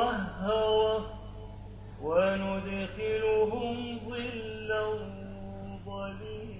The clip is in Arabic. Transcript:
مطهرة وندخلهم ظلا ظليلا.